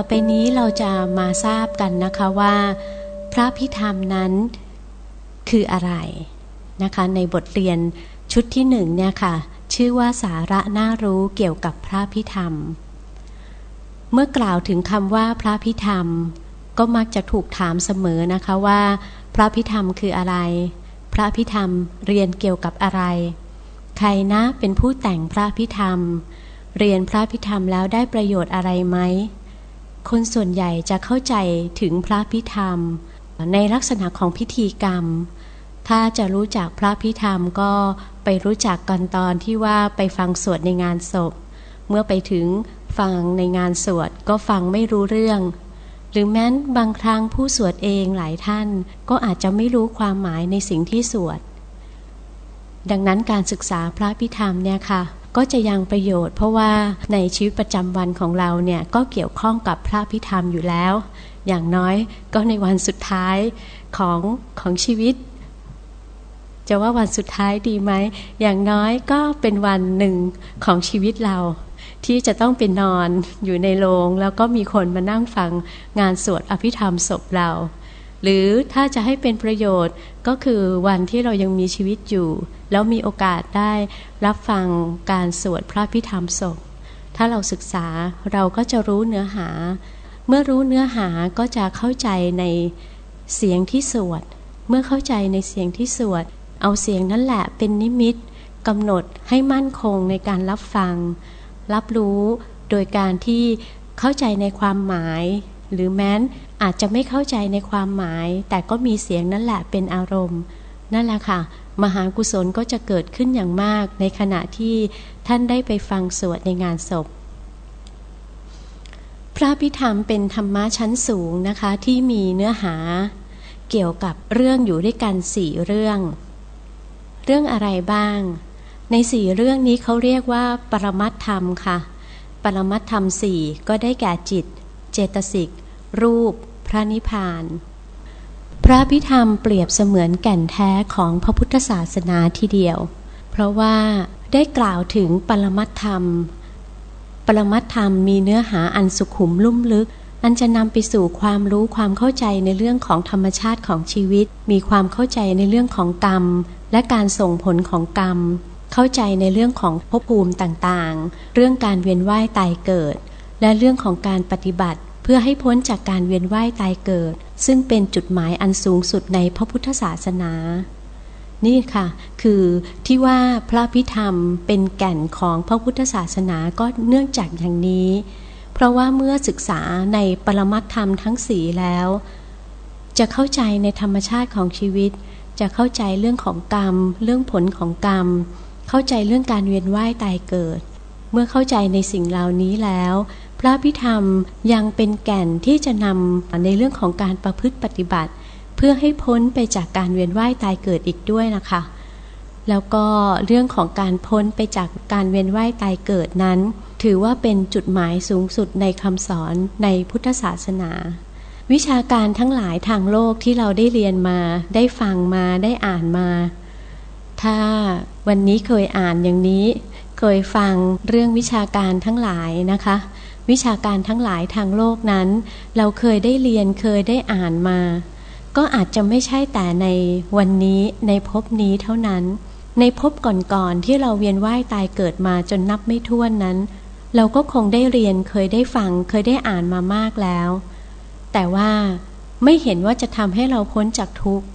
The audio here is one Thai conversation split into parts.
ต่อไปนี้เราจะมาทราบกันนะคะว่า พระพิธรรมนั้นคืออะไรนะคะ ในบทเรียนชุดที่หนึ่งเนี่ยค่ะ ชื่อว่าสาระน่ารู้เกี่ยวกับพระพิธรรม เมื่อกล่าวถึงคำว่าพระพิธรรม ก็มักจะถูกถามเสมอนะคะว่า พระพิธรรมคืออะไร พระพิธรรมเรียนเกี่ยวกับอะไร ใครนะเป็นผู้แต่งพระพิธรรม เรียนพระพิธรรมแล้วได้ประโยชน์อะไรไหม คนส่วนใหญ่จะเข้าใจถึงพระพิธรรม ในลักษณะของพิธีกรรม ถ้าจะรู้จักพระพิธรรมก็ไปรู้จักกันตอนที่ว่าไปฟังสวดในงานศพ เมื่อไปถึงฟังในงานสวดก็ฟังไม่รู้เรื่อง หรือแม้นบางครั้งผู้สวดเองหลายท่านก็อาจจะไม่รู้ความหมายในสิ่งที่สวด ดังนั้นการศึกษาพระพิธรรมเนี่ยค่ะ ก็จะยังประโยชน์ เพราะว่าในชีวิตประจำวันของเราเนี่ยก็เกี่ยวข้องกับพระพิธรรมอยู่แล้ว อย่างน้อยก็ในวันสุดท้ายของของชีวิต จะว่าวันสุดท้ายดีไหม อย่างน้อยก็เป็นวันหนึ่งของชีวิตเรา ที่จะต้องเป็นนอนอยู่ในโรง แล้วก็มีคนมานั่งฟังงานสวดอภิธรรมศพเรา หรือถ้าจะให้เป็นประโยชน์ก็คือวันที่เรายังมีชีวิตอยู่ แล้วมีโอกาสได้รับฟังการสวดพระพิธรรมศพถ้าเราศึกษาเราก็จะรู้เนื้อหา เมื่อรู้เนื้อหาก็จะเข้าใจในเสียงที่สวด เมื่อเข้าใจในเสียงที่สวด เอาเสียงนั่นแหละเป็นนิมิตกำหนดให้มั่นคงในการรับฟัง รับรู้โดยการที่เข้าใจในความหมาย หรือแม้น อาจจะไม่เข้าใจในความหมาย แต่ก็มีเสียงนั่นแหละเป็นอารมณ์ นั่นแหละค่ะ มหากุศลก็จะเกิดขึ้นอย่างมาก ในขณะที่ท่านได้ไปฟังสวดในงานศพ พระพิธรรมเป็นธรรมะชั้นสูงนะคะที่มีเนื้อหา เกี่ยวกับเรื่องอยู่ด้วยกันสี่เรื่อง เรื่องอะไรบ้าง ในสี่เรื่องนี้เขาเรียกว่า ปรมัตธรรมค่ะ ปรมัตธรรมสี่ก็ได้แก่จิต เจตสิกรูป พระนิพพาน พระพิธรรมเปรียบเสมือนแก่นแท้ของพระพุทธศาสนาทีเดียว เพราะว่าได้กล่าวถึงปรมัตธรรม ปรมัตธรรมมีเนื้อหาอันสุขุมลุ่มลึก อันจะนำไปสู่ความรู้ความเข้าใจในเรื่องของธรรมชาติของชีวิต มีความเข้าใจในเรื่องของกรรม และการส่งผลของกรรม เข้าใจในเรื่องของภพภูมิต่างๆ เรื่องการเวียนว่ายตายเกิด และเรื่องของการปฏิบัติ พื่อให้พ้นจากการเวียนว่ายตายเกิด ซึ่งเป็นจุดหมายอันสูงสุดในพระพุทธศาสนา นี่ค่ะ คือที่ว่าพระพิธรรมเป็นแก่นของพระพุทธศาสนาก็เนื่องจากอย่างนี้ เพราะว่าเมื่อศึกษาในปรมัตธรรมทั้งสีแล้ว จะเข้าใจในธรรมชาติของชีวิต จะเข้าใจเรื่องของกรรม เรื่องผลของกรรม เข้าใจเรื่องการเวียนว่ายตายเกิด เมื่อเข้าใจในสิ่งเหล่านี้แล้ว พระพิธรรมยังเป็นแก่นที่จะนำในเรื่องของการประพฤติปฏิบัติ เพื่อให้พ้นไปจากการเวียนว่ายตายเกิดอีกด้วยนะคะ แล้วก็เรื่องของการพ้นไปจากการเวียนว่ายตายเกิดนั้น ถือว่าเป็นจุดหมายสูงสุดในคำสอนในพุทธศาสนา วิชาการทั้งหลายทางโลกที่เราได้เรียนมา ได้ฟังมาได้อ่านมา ถ้าวันนี้เคยอ่านอย่างนี้ เคยฟังเรื่องวิชาการทั้งหลายนะคะ วิชาการทั้งหลายทางโลกนั้น เราเคยได้เรียนเคยได้อ่านมา ก็อาจจะไม่ใช่แต่ในวันนี้ในภพนี้เท่านั้น ในภพก่อนๆที่เราเวียนว่ายตายเกิดมาจนนับไม่ถ้วนนั้น เราก็คงได้เรียนเคยได้ฟังเคยได้อ่านมามากแล้ว แต่ว่าไม่เห็นว่าจะทำให้เราพ้นจากทุกข์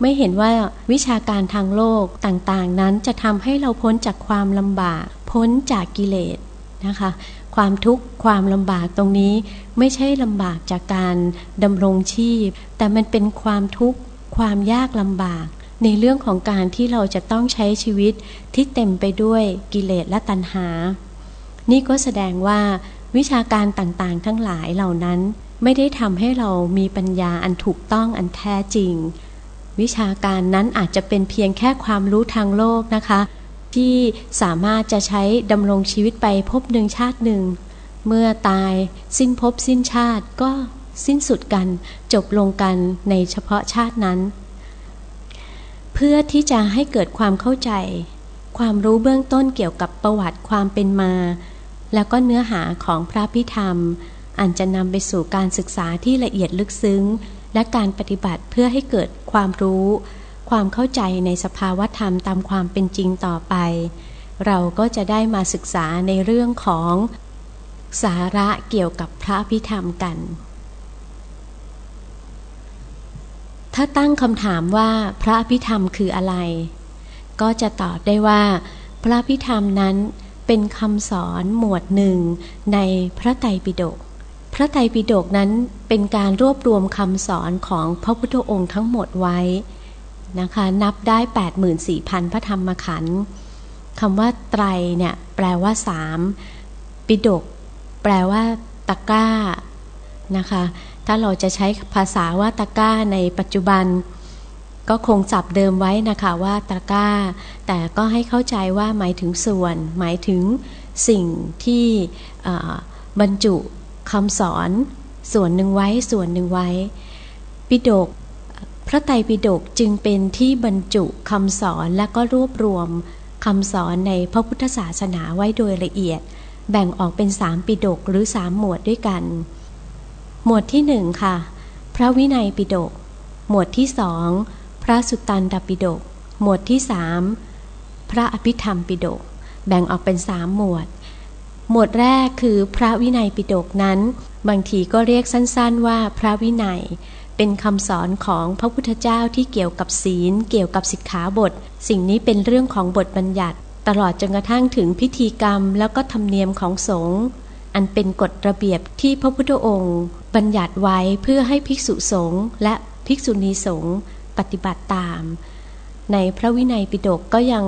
ไม่เห็นว่าวิชาการทางโลกต่างๆ นั้นจะทำให้เราพ้นจากความลำบาก พ้นจากกิเลสนะคะ ความทุกข์ความลำบากตรงนี้ไม่ใช่ลำบากจากการดำรงชีพ แต่มันเป็นความทุกข์ความยากลำบาก ในเรื่องของการที่เราจะต้องใช้ชีวิตที่เต็มไปด้วยกิเลสและตัณหา นี่ก็แสดงว่าวิชาการต่างๆ ทั้งหลายเหล่านั้นไม่ได้ทำให้เรามีปัญญาอันถูกต้องอันแท้จริง วิชาการนั้นอาจจะเป็นเพียงแค่ความรู้ทางโลกนะคะ ที่สามารถจะใช้ดำรงชีวิตไปพบหนึ่งชาติหนึ่ง เมื่อตายสิ้นพบสิ้นชาติก็สิ้นสุดกันจบลงกันในเฉพาะชาตินั้น เพื่อที่จะให้เกิดความเข้าใจ ความรู้เบื้องต้นเกี่ยวกับประวัติความเป็นมา แล้วก็เนื้อหาของพระพิธรรม อันจะนำไปสู่การศึกษาที่ละเอียดลึกซึ้ง และการปฏิบัติเพื่อให้เกิดความรู้ ความเข้าใจในสภาวธรรมตามความเป็นจริงต่อไป เราก็จะได้มาศึกษาในเรื่องของสาระเกี่ยวกับพระพิธรรมกัน ถ้าตั้งคำถามว่าพระพิธรรมคืออะไร ก็จะตอบได้ว่า พระพิธรรมนั้นเป็นคำสอนหมวดหนึ่งในพระไตรปิฎกพระไตรปิฎกนั้นเป็นการรวบรวมคำสอนของพระพุทธองค์ทั้งหมดไว้ นะคะ นับได้ 84,000 พระธรรมขันธ์คำว่าไตรเนี่ย แปลว่าสามปิฎกแปลว่าตะกร้านะคะ ถ้าเราจะใช้ภาษาว่าตะกร้าในปัจจุบัน ก็คงจับเดิมไว้นะคะว่าตะกร้า แต่ก็ให้เข้าใจว่าหมายถึงส่วน หมายถึงสิ่งที่บรรจุคำสอนส่วนหนึ่งไว้ส่วนหนึ่งไว้ ปิดก พระไตรปิฎกจึงเป็นที่บรรจุคำสอนและก็รวบรวมคำสอนในพระพุทธศาสนาไว้โดยละเอียด แบ่งออกเป็นสามปิดกหรือสามหมวดด้วยกัน หมวดที่หนึ่งค่ะ พระวินัยปิดกหมวดที่สองพระสุตตันตปิดกหมวดที่สามพระอภิธรรมปิดกแบ่งออกเป็นสามหมวด หมวดแรกคือพระวินัยปิดกนั้น บางทีก็เรียกสั้นๆว่าพระวินัย เป็นคำสอนของพระพุทธเจ้าที่เกี่ยวกับศีล เกี่ยวกับสิกขาบท สิ่งนี้เป็นเรื่องของบทบัญญัติ ตลอดจนกระทั่งถึงพิธีกรรม แล้วก็ธรรมเนียมของสงฆ์อันเป็นกฎระเบียบที่พระพุทธองค์ บัญญัติไว้เพื่อให้ภิกษุสงฆ์และภิกษุณีสงฆ์ปฏิบัติตาม ในพระวินัยปิฎกก็ยัง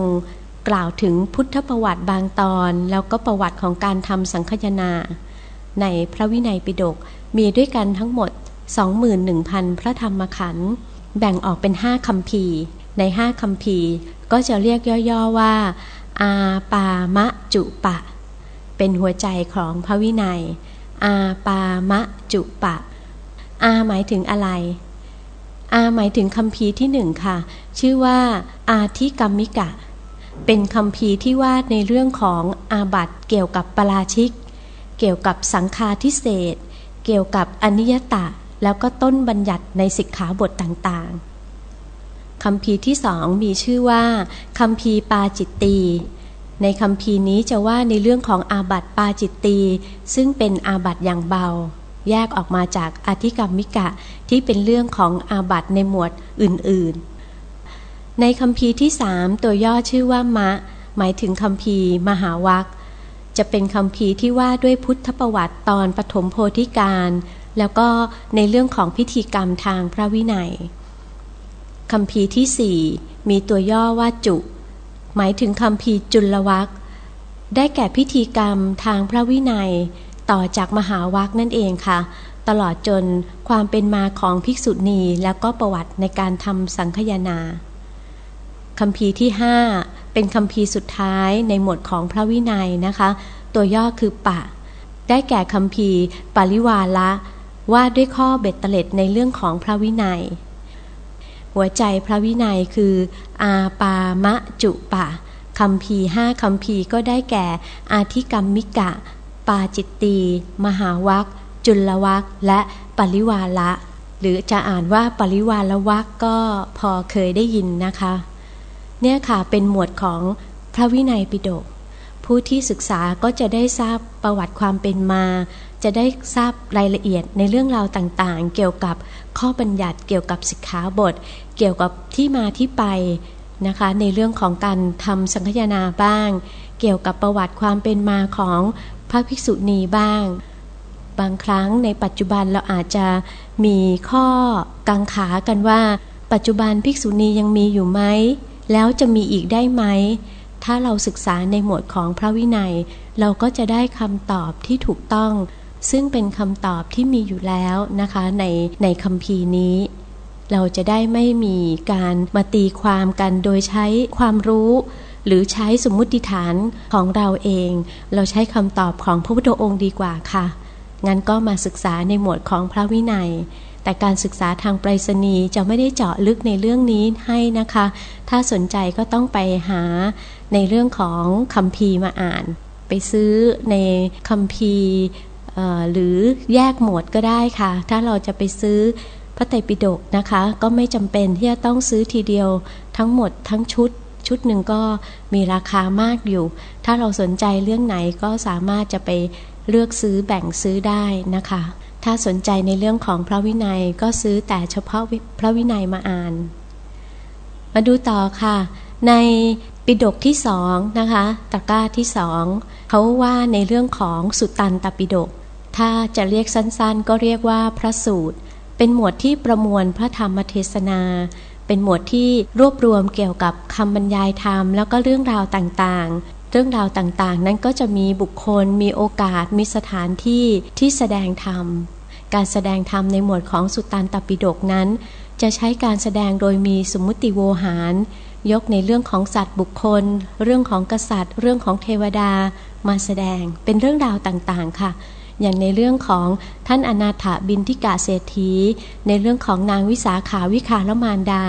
กล่าวถึงพุทธประวัติบางตอน แล้วก็ประวัติของการทำสังคยนา ในพระวินัยปิฎกมีด้วยกันทั้งหมด 21,000 พระธรรมขันธ์แบ่งออกเป็นห้าคำพีในห้าคำพีก็จะเรียกย่อๆว่า อาปามะจุปะ เป็นหัวใจของพระวินัย อาปามะจุปะ อาหมายถึงอะไร อาหมายถึงคำพีที่หนึ่งค่ะ ชื่อว่า อาทิกรรมิกะ เป็นคำพีที่ว่าในเรื่องของอาบัตเกี่ยวกับปราชิก เกี่ยวกับสังฆาทิเศษ เกี่ยวกับอนิยตะ แล้วก็ต้นบัญญัติในสิกขาบทต่างๆคำพีที่สองมีชื่อว่าคำพีปาจิตตีในคำพีนี้จะว่าในเรื่องของอาบัติปาจิตตีซึ่งเป็นอาบัติอย่างเบา แยกออกมาจากอธิกรรมิกะที่เป็นเรื่องของอาบัติในหมวดอื่นๆ ในคำพีที่สามตัวย่อชื่อว่ามะ หมายถึงคำพีมหาวัคจะเป็นคำพีที่ว่าด้วยพุทธประวัติตอนปฐมโพธิการ แล้วก็ในเรื่องของพิธีกรรมทางพระวินัยคำพีที่สี่มีตัวย่อว่าจุ หมายถึงคำพีจุลวัคได้แก่พิธีกรรมทางพระวินัย ต่อจากมหาวัคนั่นเองค่ะ ตลอดจนความเป็นมาของภิกษุณีแล้วก็ประวัติในการทำสังคยนาคำพีที่ห้าเป็นคำพีสุดท้ายในหมวดของพระวินัยนะคะ ตัวย่อคือปะ ได้แก่คำพีปริวาละ ว่าด้วยข้อเบ็ดเตล็ดในเรื่องของพระวินัย หัวใจพระวินัยคือ อาปามะจุปะคำพีห้าคำพีก็ได้แก่ อาธิกรรมมิกะ ปาจิตตี มหาวัคจุลวัคและปริวาละ หรือจะอ่านว่าปริวาลวัคก็พอเคยได้ยินนะคะ เนี่ยค่ะเป็นหมวดของพระวินัยปิฎกผู้ที่ศึกษาก็จะได้ทราบประวัติความเป็นมา จะได้ทราบรายละเอียดในเรื่องราวต่างๆ เกี่ยวกับข้อบัญญัติเกี่ยวกับสิกขาบท เกี่ยวกับที่มาที่ไปนะคะ ในเรื่องของการทำสังคยนาบ้าง เกี่ยวกับประวัติความเป็นมาของพระภิกษุณีบ้าง บางครั้งในปัจจุบันเราอาจจะมีข้อกังขากันว่า ปัจจุบันภิกษุณียังมีอยู่ไหมแล้วจะมีอีกได้ไหมถ้าเราศึกษาในหมวดของพระวินัย เราก็จะได้คำตอบที่ถูกต้อง ซึ่งเป็นคำตอบที่มีอยู่แล้วนะคะในในคำพีนี้ เราจะได้ไม่มีการมาตีความกันโดยใช้ความรู้หรือใช้สมมุติฐานของเราเอง เราใช้คำตอบของพระพุทธองค์ดีกว่าค่ะ งั้นก็มาศึกษาในหมวดของพระวินัย แต่การศึกษาทางไปรษณีย์จะไม่ได้เจาะลึกในเรื่องนี้ให้นะคะ ถ้าสนใจก็ต้องไปหาในเรื่องของคำพีมาอ่าน ไปซื้อในคำพี หรือแยกหมวดก็ได้ค่ะ ถ้าเราจะไปซื้อพระไตรปิฎกนะคะ ก็ไม่จำเป็นที่จะต้องซื้อทีเดียวทั้งหมดทั้งชุด ชุดหนึ่งก็มีราคามากอยู่ ถ้าเราสนใจเรื่องไหนก็สามารถจะไปเลือกซื้อแบ่งซื้อได้นะคะ ถ้าสนใจในเรื่องของพระวินัยก็ซื้อแต่เฉพาะพระวินัยมาอ่าน มาดูต่อค่ะ ในปิฎกที่สองนะคะตะกร้าที่สองเขาว่าในเรื่องของสุตันตปิฎก ถ้าจะเรียกสั้นๆ ก็เรียกว่าพระสูตร เป็นหมวดที่ประมวลพระธรรมเทศนา เป็นหมวดที่รวบรวมเกี่ยวกับคำบรรยายธรรม แล้วก็เรื่องราวต่างๆ เรื่องราวต่างๆ นั้นก็จะมีบุคคล มีโอกาส มีสถานที่ที่แสดงธรรม การแสดงธรรมในหมวดของสุตตันตปิฎกนั้น จะใช้การแสดงโดยมีสมมุติโวหาร ยกในเรื่องของสัตว์บุคคล เรื่องของกษัตริย์ เรื่องของเทวดา มาแสดง เป็นเรื่องราวต่างๆ ค่ะ อย่างในเรื่องของท่านอนาถบินทิกาเศรษฐี ในเรื่องของนางวิสาขาวิคารมานดา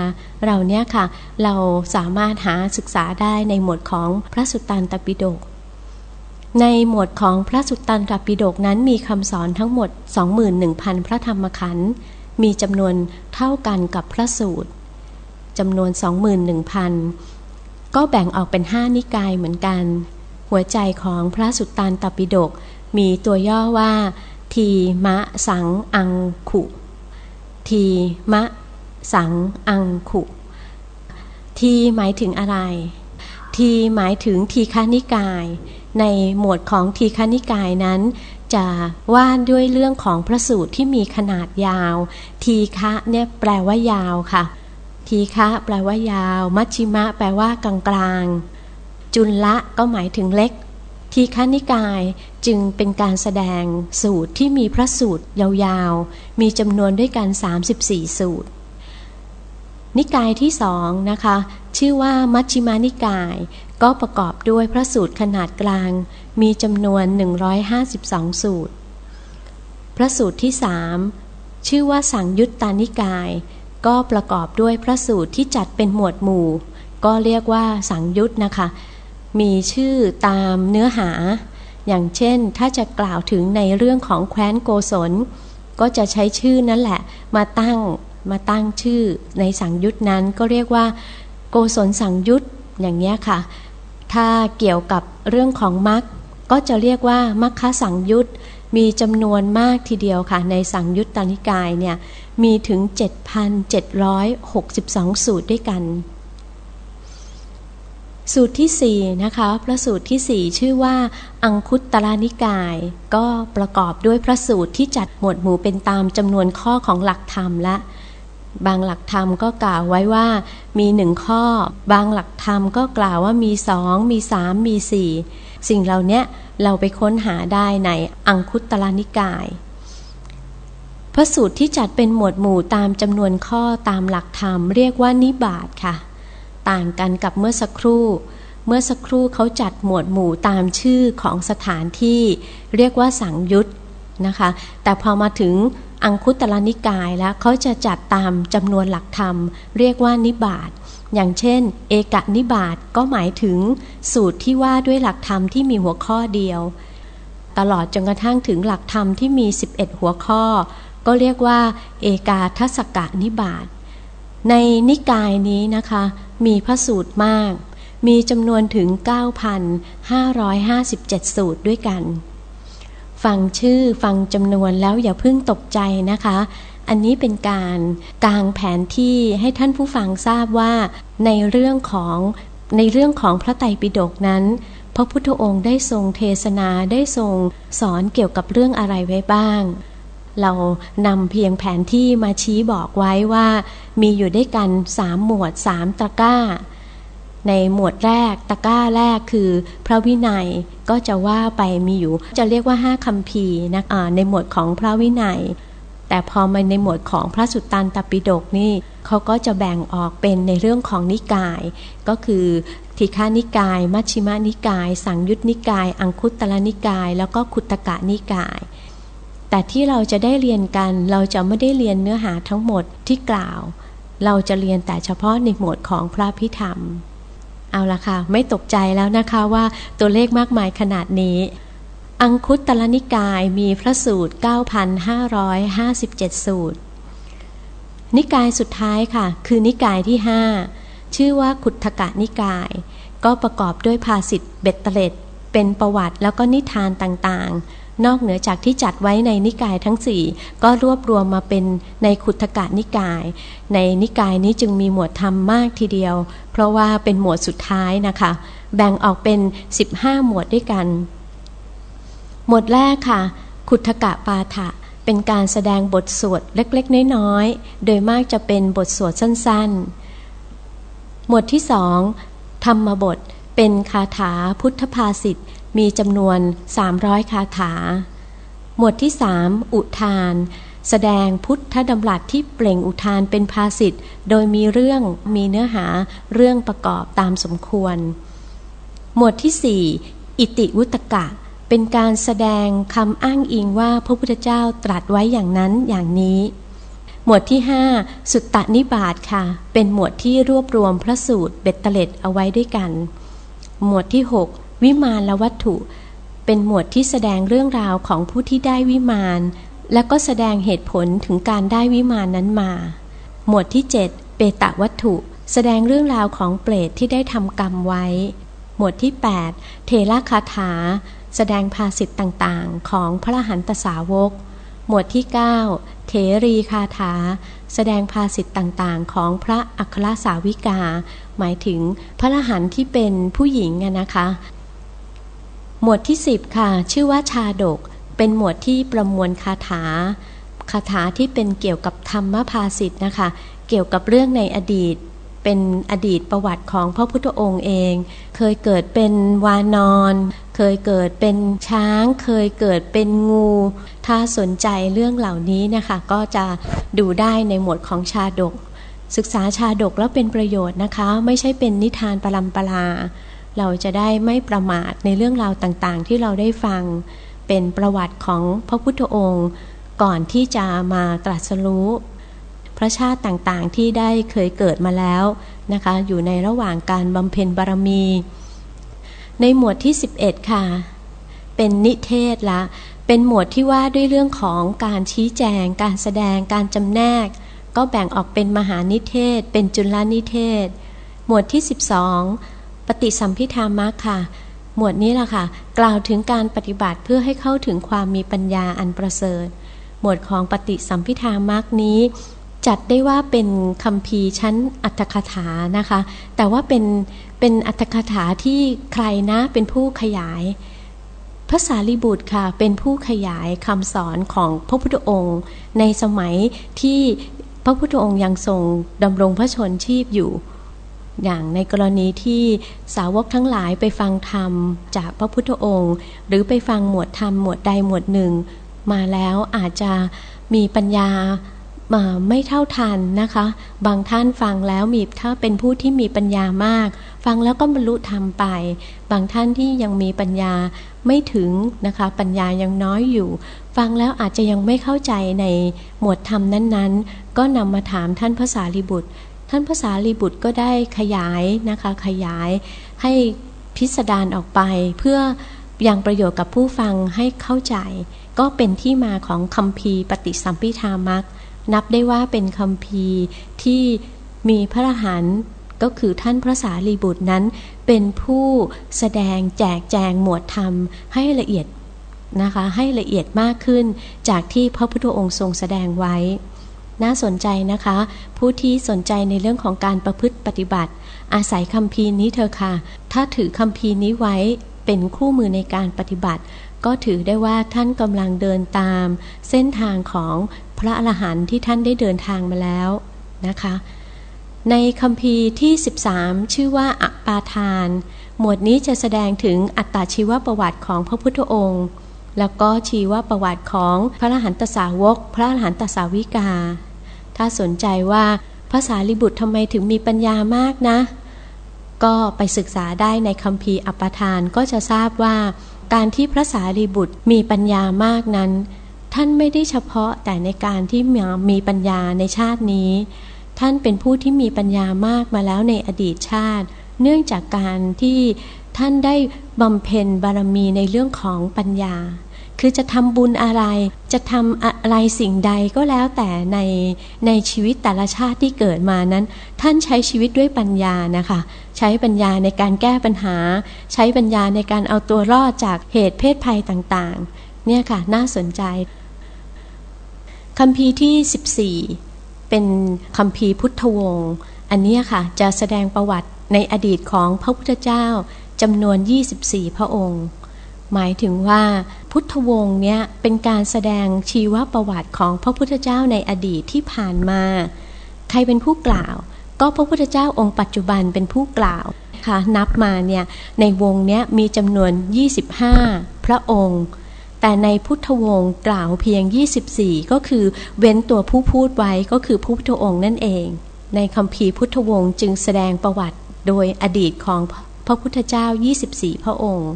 เราเนี้ยค่ะ เราสามารถหาศึกษาได้ในหมวดของพระสุตตันตปิฎกในหมวดของพระสุตตันตปิฎกนั้นมีคำสอนทั้งหมด 21,000 พระธรรมขันธ์มีจำนวนเท่ากันกับพระสูตรจำนวน 21,000 ก็แบ่งออกเป็นห้านิกายเหมือนกัน หัวใจของพระสุตตันตปิฎก มีตัวย่อว่า ทีมะสังอังขุ ทีมะสังอังขุ ทีหมายถึงอะไร ทีหมายถึงทีฆานิกาย ในหมวดของทีฆานิกายนั้น จะว่าด้วยเรื่องของพระสูตรที่มีขนาดยาว ทีฆะเนี่ยแปลว่ายาวค่ะ ทีฆะแปลว่ายาว มัชชิมะ แปลว่ากลางกลางจุลละก็หมายถึงเล็ก ทีฆนิกายจึงเป็นการแสดงสูตรที่มีพระสูตรยาวๆ มีจำนวนด้วยกัน 34 สูตร นิกายที่สองนะคะ ชื่อว่ามัชฌิมานิกาย ก็ประกอบด้วยพระสูตรขนาดกลาง มีจำนวน 152 สูตร พระสูตรที่สามชื่อว่าสังยุตตานิกาย ก็ประกอบด้วยพระสูตรที่จัดเป็นหมวดหมู่ ก็เรียกว่าสังยุตนะคะ มีชื่อตามเนื้อหา อย่างเช่นถ้าจะกล่าวถึงในเรื่องของแคว้นโกศล ก็จะใช้ชื่อนั่นแหละ มาตั้งมาตั้งชื่อในสังยุตนั้นก็เรียกว่า โกศลสังยุตอย่างนี้ค่ะ ถ้าเกี่ยวกับเรื่องของมรรคก็จะเรียกว่ามัคคสังยุตมีจำนวนมากทีเดียวค่ะ ในสังยุตตานิกายเนี่ยมีถึง 7,762 สูตรด้วยกัน สูตรที่สี่นะคะพระสูตรที่สี่ชื่อว่า อังคุตตรานิกาย ก็ประกอบด้วยพระสูตรที่จัดหมวดหมู่เป็นตามจำนวนข้อของหลักธรรมและ บางหลักธรรมก็กล่าวไว้ว่ามีหนึ่งข้อ บางหลักธรรมก็กล่าวว่ามีสองมีสามมีสี่สิ่งเหล่านี้เราไปค้นหาได้ในอังคุตตรานิกาย พระสูตรที่จัดเป็นหมวดหมู่ตามจำนวนข้อตามหลักธรรมเรียกว่านิบาตค่ะ ต่างกันกับเมื่อสักครู่ เมื่อสักครู่เขาจัดหมวดหมู่ตามชื่อของสถานที่ เรียกว่าสังยุตนะคะ แต่พอมาถึงอังคุตรนิกายแล้วเขาจะจัดตามจำนวนหลักธรรม เรียกว่านิบาตอย่างเช่น เอกนิบาตก็หมายถึงสูตรที่ว่าด้วยหลักธรรมที่มีหัวข้อเดียว ตลอดจนกระทั่งถึงหลักธรรมที่มี 11 หัวข้อ ก็เรียกว่า เอกาทศกะนิบาต ในนิกายนี้นะคะ มีพระสูตรมาก มีจำนวนถึง 9,557 สูตรด้วยกัน ฟังชื่อฟังจำนวนแล้วอย่าเพิ่งตกใจนะคะ อันนี้เป็นการกางแผนที่ให้ท่านผู้ฟังทราบว่าในเรื่องของในเรื่องของพระไตรปิฎกนั้น พระพุทธองค์ได้ทรงเทศนาได้ทรงสอนเกี่ยวกับเรื่องอะไรไว้บ้าง เรานำเพียงแผนที่มาชี้บอกไว้ว่า มีอยู่ด้วยกันสามหมวดสามตะก้า ในหมวดแรกตะก้าแรกคือ พระวินัยก็จะว่าไปมีอยู่ จะเรียกว่าห้าคำพีนะะในหมวดของพระวินัย แต่พอมาในหมวดของพระสุตตันตปิฎกนี่เขาก็จะแบ่งออกเป็นในเรื่องของนิกาย ก็คือทิฆานิกาย มัชชิมานิกาย สังยุตนิกาย อังคุตตลนิกาย แล้วก็คุตกะนิกาย แต่ที่เราจะได้เรียนกันเราจะไม่ได้เรียนเนื้อหาทั้งหมดที่กล่าว เราจะเรียนแต่เฉพาะในหมวดของพระพิธรรม เอาละค่ะ ไม่ตกใจแล้วนะคะว่าตัวเลขมากมายขนาดนี้ อังคุตตรนิกายมีพระสูตร 9,557 สูตร นิกายสุดท้ายค่ะ คือนิกายที่ 5 ชื่อว่าขุทกะนิกาย ก็ประกอบด้วยภาษิตเบ็ดเตล็ดเป็นประวัติแล้วก็นิทานต่างๆ นอกเหนือจากที่จัดไว้ในนิกายทั้งสี่ก็รวบรวมมาเป็นในขุทกะนิกาย ในนิกายนี้จึงมีหมวดธรรมมากทีเดียว เพราะว่าเป็นหมวดสุดท้ายนะคะ แบ่งออกเป็น 15 หมวดด้วยกัน หมวดแรกค่ะ ขุทกะปาฐะเป็นการแสดงบทสวดเล็กๆ น้อยๆ โดยมากจะเป็นบทสวดสั้นๆ หมวดที่สองธรรมบทเป็นคาถาพุทธภาษิต มีจำนวน 300 คาถา หมวดที่สามอุทาน แสดงพุทธดำรัสที่เปล่งอุทานเป็นภาษิตโดยมีเรื่องมีเนื้อหาเรื่องประกอบตามสมควร หมวดที่สี่อิติวุตกะ เป็นการแสดงคำอ้างอิงว่าพระพุทธเจ้าตรัสไว้อย่างนั้นอย่างนี้หมวดที่ 5 สุตตนิบาตค่ะ เป็นหมวดที่รวบรวมพระสูตรเบ็ดเตล็ดเอาไว้ด้วยกัน หมวดที่6 วิมานและวัตถุ เป็นหมวดที่แสดงเรื่องราวของผู้ที่ได้วิมาน และก็แสดงเหตุผลถึงการได้วิมานนั้นมา หมวดที่ 7 เปตะวัตถุ แสดงเรื่องราวของเปรตที่ได้ทำกรรมไว้ หมวดที่ 8 เทระคาถา แสดงภาสิทธ์ต่างๆ ของพระหันตสาวก หมวดที่ 9 เถรีคาถา แสดงภาสิทธ์ต่างๆ ของพระอัครสาวิกา หมายถึงพระหันที่เป็นผู้หญิงนะคะ หมวดที่10ค่ะ ชื่อว่าชาดก เป็นหมวดที่ประมวลคาถา คาถาที่เป็นเกี่ยวกับธรรมภาสิทธ์นะคะ เกี่ยวกับเรื่องในอดีต เป็นอดีตประวัติของพระพุทธองค์เอง เคยเกิดเป็นวานอนเคยเกิดเป็นช้าง เคยเกิดเป็นงู ถ้าสนใจเรื่องเหล่านี้นะคะ ก็จะดูได้ในหมวดของชาดก ศึกษาชาดกแล้วเป็นประโยชน์นะคะ ไม่ใช่เป็นนิทานปรำปรา เราจะได้ไม่ประมาทในเรื่องราวต่างๆ ที่เราได้ฟังเป็นประวัติของพระพุทธองค์ ก่อนที่จะมาตรัสรู้ระชาติต่างๆที่ได้เคยเกิดมาแล้วนะคะ อยู่ในระหว่างการบำเพ็ญบารมี ในหมวดที่ 11 ค่ะ เป็นนิเทศละ เป็นหมวดที่ว่าด้วยเรื่องของการชี้แจง การแสดงการจำแนก ก็แบ่งออกเป็นมหานิเทศ เป็นจุลนิเทศ หมวดที่ 12 ฏิสัมพิธามัคค่ะ หมวดนี้ล่ะค่ะ กล่าวถึงการปฏิบัติเพื่อให้เข้าถึงความมีปัญญาอันประเสริฐ หมวดของปฏิสัมพิธามัคนี้ จัดได้ว่าเป็นคำพีชั้นอัตถคถานะคะ แต่ว่าเป็นเป็นอัตถคถาที่ใครนะเป็นผู้ขยายพระสารีบุตรค่ะเป็นผู้ขยายคำสอนของพระพุทธองค์ ในสมัยที่พระพุทธองค์ยังทรงดำรงพระชนชีพอยู่ อย่างในกรณีที่สาวกทั้งหลายไปฟังธรรมจากพระพุทธองค์ หรือไปฟังหมวดธรรมหมวดใดหมวดหนึ่ง มาแล้วอาจจะมีปัญญาาไม่เท่าทันนะคะ บางท่านฟังแล้วมีถ้าเป็นผู้ที่มีปัญญามาก ฟังแล้วก็บรรลุธรรมไป บางท่านที่ยังมีปัญญาไม่ถึงนะคะ ปัญญายังน้อยอยู่ ฟังแล้วอาจจะยังไม่เข้าใจในหมวดธรรมนั้นๆ ก็นำมาถามท่านภาษาลีบุตร ท่านภาษาลีบุตรก็ได้ขยายนะคะขยายให้พิสดารออกไป เพื่อยังประโยชน์กับผู้ฟังให้เข้าใจ ก็เป็นที่มาของคำพีปฏิสัมพิธามักนับได้ว่าเป็นคำพีที่มีพระหันก็คือท่านพระสารีบุตรนั้น เป็นผู้แสดงแจกแจงหมวดธรรมให้ละเอียดนะคะให้ละเอียดมากขึ้นจากที่พระพุทธองค์ทรงแสดงไว้ น่าสนใจนะคะ ผู้ที่สนใจในเรื่องของการประพฤติปฏิบัติ อาศัยคำพีนี้เธอค่ะ ถ้าถือคำพีนี้ไว้เป็นคู่มือในการปฏิบัติ ก็ถือได้ว่าท่านกำลังเดินตาม เส้นทางของพระอรหันต์ที่ท่านได้เดินทางมาแล้วนะคะ ในคำพีที่ 13 ชื่อว่าอปาทาน หมวดนี้จะแสดงถึงอัตตาชีวประวัติของพระพุทธองค์ แล้วก็ชีวประวัติของพระอรหันตสาวก พระอรหันตสาวิกา ถ้าสนใจว่าภาษาลิบุตรทำไมถึงมีปัญญามากนะ ก็ไปศึกษาได้ในคำพีอัปทานก็จะทราบว่า การที่พระสารีบุตรมีปัญญามากนั้น ท่านไม่ได้เฉพาะแต่ในการที่มีปัญญาในชาตินี้ ท่านเป็นผู้ที่มีปัญญามากมาแล้วในอดีตชาติ เนื่องจากการที่ ท่านได้บำเพ็ญบารมีในเรื่องของปัญญา คือจะทำบุญอะไร จะทำอะไรสิ่งใดก็แล้วแต่ในในชีวิตแต่ละชาติที่เกิดมานั้น ท่านใช้ชีวิตด้วยปัญญานะคะ ใช้ปัญญาในการแก้ปัญหา ใช้ปัญญาในการเอาตัวรอดจากเหตุเพศภัยต่างๆ เนี่ยค่ะน่าสนใจคำพีที่ 14 เป็นคำพีพุทธวงศ์อันนี้ค่ะจะแสดงประวัติในอดีตของพระพุทธเจ้า จำนวน 24 พระองค์ หมายถึงว่าพุทธวงศ์เนี้ยเป็นการแสดงชีวประวัติของพระพุทธเจ้าในอดีตที่ผ่านมา ใครเป็นผู้กล่าว ก็พระพุทธเจ้าองค์ปัจจุบันเป็นผู้กล่าวค่ะนับมาเนี่ยในวงเนี้ยมีจำนวน 25 พระองค์ แต่ในพุทธวงศ์กล่าวเพียง 24 ก็คือเว้นตัวผู้พูดไว้ก็คือพระพุทธองค์นั่นเอง ในคำพีพุทธวงศ์จึงแสดงประวัติโดยอดีตของ พระพุทธเจ้า 24 พระองค์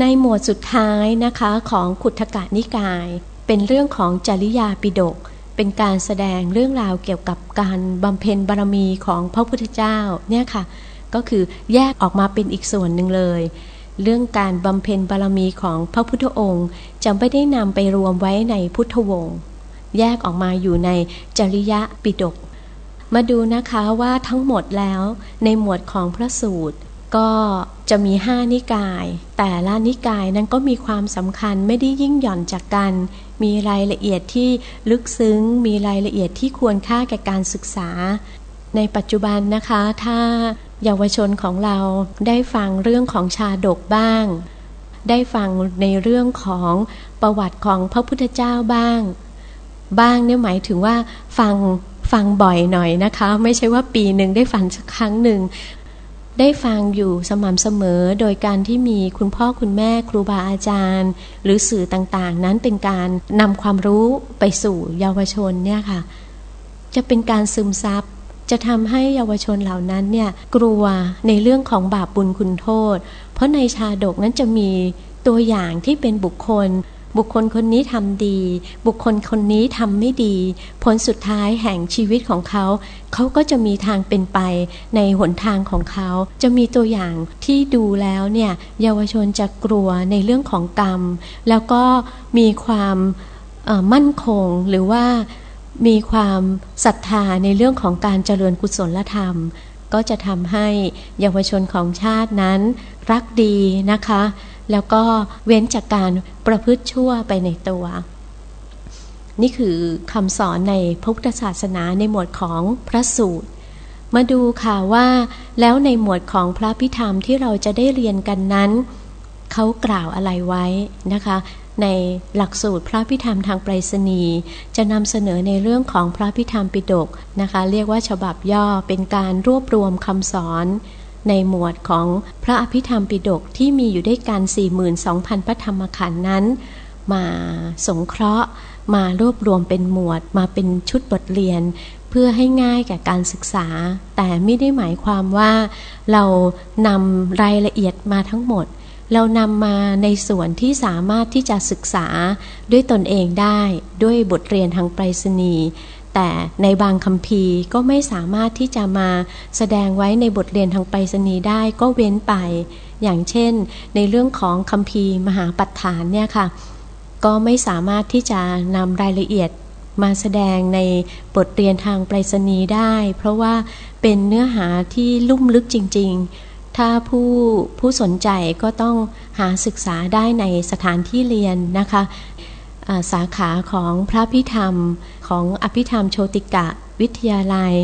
ในหมวดสุดท้ายนะคะของขุทกะนิกาย เป็นเรื่องของจริยาปิฎกเป็นการแสดงเรื่องราวเกี่ยวกับการบำเพ็ญบารมีของพระพุทธเจ้าเนี่ยค่ะ ก็คือแยกออกมาเป็นอีกส่วนหนึ่งเลย เรื่องการบำเพ็ญบารมีของพระพุทธองค์จะไม่ได้นำไปรวมไว้ในพุทธวงศ์แยกออกมาอยู่ในจริยปิฎก มาดูนะคะว่าทั้งหมดแล้วในหมวดของพระสูตร ก็จะมีห้านิกาย แต่ละนิกายนั้นก็มีความสำคัญไม่ได้ยิ่งหย่อนจากกัน มีรายละเอียดที่ลึกซึ้ง มีรายละเอียดที่ควรค่าแก่การศึกษา ในปัจจุบันนะคะถ้าเยาวชนของเราได้ฟังเรื่องของชาดกบ้าง ได้ฟังในเรื่องของประวัติของพระพุทธเจ้าบ้าง บ้างเนี่ยหมายถึงว่าฟัง ฟังบ่อยหน่อยนะคะ ไม่ใช่ว่าปีหนึ่งได้ฟังสักครั้งหนึ่งได้ฟังอยู่สม่ำเสมอโดยการที่มีคุณพ่อคุณแม่ครูบาอาจารย์ หรือสื่อต่างๆ นั้นเป็นการนำความรู้ไปสู่เยาวชนเนี่ยค่ะ จะเป็นการซึมซับจะทำให้เยาวชนเหล่านั้นเนี่ยกลัวในเรื่องของบาปบุญคุณโทษ เพราะในชาดกนั้นจะมีตัวอย่างที่เป็นบุคคล บุคคลคนนี้ทำดี บุคคลคนนี้ทำไม่ดี ผลสุดท้ายแห่งชีวิตของเขา เขาก็จะมีทางเป็นไปในหนทางของเขา จะมีตัวอย่างที่ดูแล้วเนี่ยเยาวชนจะกลัวในเรื่องของกรรม แล้วก็มีความมั่นคงหรือว่ามีความศรัทธาในเรื่องของการเจริญกุศลธรรม ก็จะทำให้เยาวชนของชาตินั้นรักดีนะคะ แล้วก็เว้นจากการประพฤติชั่วไปในตัว นี่คือคำสอนในพระพุทธศาสนาในหมวดของพระสูตร มาดูค่ะว่า แล้วในหมวดของพระพิธรรมที่เราจะได้เรียนกันนั้น เขากล่าวอะไรไว้นะคะในหลักสูตรพระพิธรรมทางไปรษณีย์จะนำเสนอในเรื่องของพระพิธรรมปิฎกนะคะ เรียกว่าฉบับย่อเป็นการรวบรวมคำสอน ในหมวดของพระอภิธรรมปิฎกที่มีอยู่ด้วยกัน 42,000 พระธรรมขันธ์นั้น มาสงเคราะห์ มารวบรวมเป็นหมวดมาเป็นชุดบทเรียน เพื่อให้ง่ายแก่การศึกษา แต่ไม่ได้หมายความว่าเรานำรายละเอียดมาทั้งหมด เรานำมาในส่วนที่สามารถที่จะศึกษาด้วยตนเองได้ด้วยบทเรียนทางไปรษณีย์ แต่ในบางคัมภีร์ก็ไม่สามารถที่จะมาแสดงไว้ในบทเรียนทางไปรษณีย์ได้ก็เว้นไป อย่างเช่น ในเรื่องของคัมภีร์มหาปัฏฐานเนี่ยค่ะ ก็ไม่สามารถที่จะนำรายละเอียดมาแสดงในบทเรียนทางไปรษณีย์ได้ เพราะว่าเป็นเนื้อหาที่ลุ่มลึกจริง ๆ ถ้าผู้ผู้สนใจก็ต้องหาศึกษาได้ในสถานที่เรียนนะคะ สาขาของพระพิธรรมของอภิธรรมโชติกะวิทยาลัย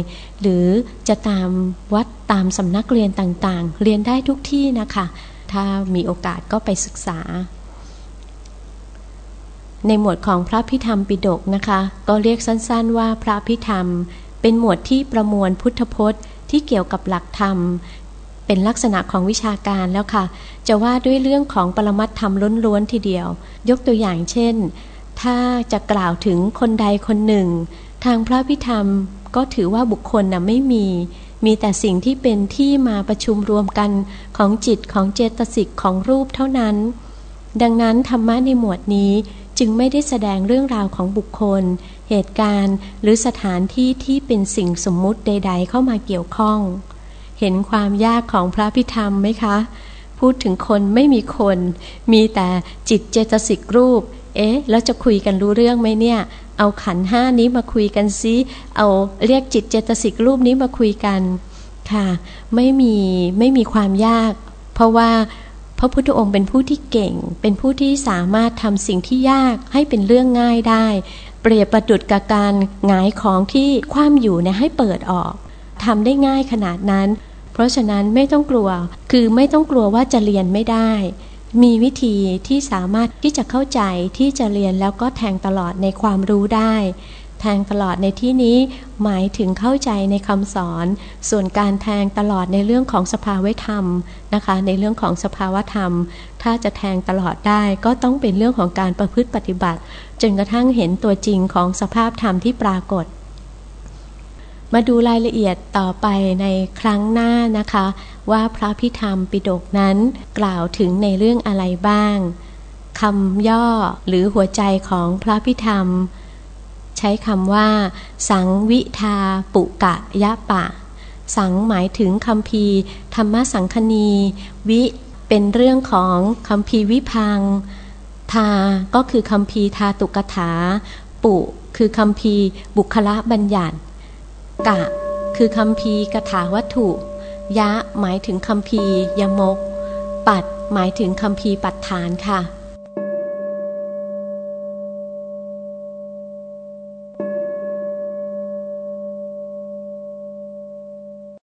หรือจะตามวัดตามสำนักเรียนต่างๆ เรียนได้ทุกที่นะคะ ถ้ามีโอกาสก็ไปศึกษา ในหมวดของพระพิธรรมปิฎกนะคะ ก็เรียกสั้นๆว่าพระพิธรรม เป็นหมวดที่ประมวลพุทธพจน์ที่เกี่ยวกับหลักธรรม เป็นลักษณะของวิชาการแล้วค่ะ จะว่าด้วยเรื่องของปรมัตธรรมล้วนๆทีเดียว ยกตัวอย่างเช่น ถ้าจะกล่าวถึงคนใดคนหนึ่ง ทางพระพิธรรมก็ถือว่าบุคคลนะ่ะไม่มี มีแต่สิ่งที่เป็นที่มาประชุมรวมกันของจิตของเจตสิกของรูปเท่านั้น ดังนั้นธรรมะในหมวดนี้จึงไม่ได้แสดงเรื่องราวของบุคคล เหตุการณ์หรือสถานที่ที่เป็นสิ่งสมมุติใด ๆ เข้ามาเกี่ยวข้อง เห็นความยากของพระพิธรรมไหมคะ พูดถึงคนไม่มีคน มีแต่จิตเจตสิกรูป เอ๊ะแล้วจะคุยกันรู้เรื่องไหมเนี่ย เอาขันห้านี้มาคุยกันซิเอาเรียกจิตเจตสิกรูปนี้มาคุยกันค่ะไม่มีไม่มีความยาก เพราะว่าพระพุทธองค์เป็นผู้ที่เก่ง เป็นผู้ที่สามารถทำสิ่งที่ยากให้เป็นเรื่องง่ายได้ เปรียบประดุดกับการหงายของที่คว่ำอยู่เนี่ยให้เปิดออกทำได้ง่ายขนาดนั้น เพราะฉะนั้นไม่ต้องกลัวคือไม่ต้องกลัวว่าจะเรียนไม่ได้ มีวิธีที่สามารถที่จะเข้าใจที่จะเรียนแล้วก็แทงตลอดในความรู้ได้ แทงตลอดในที่นี้หมายถึงเข้าใจในคำสอน ส่วนการแทงตลอดในเรื่องของสภาวธรรมนะคะ ในเรื่องของสภาวธรรม ถ้าจะแทงตลอดได้ก็ต้องเป็นเรื่องของการประพฤติปฏิบัติ จนกระทั่งเห็นตัวจริงของสภาพธรรมที่ปรากฏ มาดูรายละเอียดต่อไปในครั้งหน้านะคะ ว่าพระพิธรรมปิฎกนั้นกล่าวถึงในเรื่องอะไรบ้างคำย่อหรือหัวใจของพระพิธรรม ใช้คำว่า สังวิทาปุกะยะปะ สังหมายถึงคำพีธรรมสังคณี วิเป็นเรื่องของคำพีวิพัง ทาก็คือคำพีทาตุกถา ปุคือคำพีบุคละบัญญัติ กะ คือคำพีกถาวัตถุ ยะหมายถึงคำพียมก ปัดหมายถึงคำพีปัดฐานค่ะ